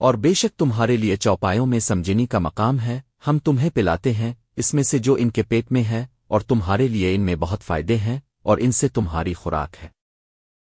اور بے شک تمہارے لیے چوپایوں میں سمجھنی کا مقام ہے، ہم تمہیں پلاتے ہیں، اس میں سے جو ان کے پیٹ میں ہے، اور تمہارے لیے ان میں بہت فائدے ہیں، اور ان سے تمہاری خوراک ہے۔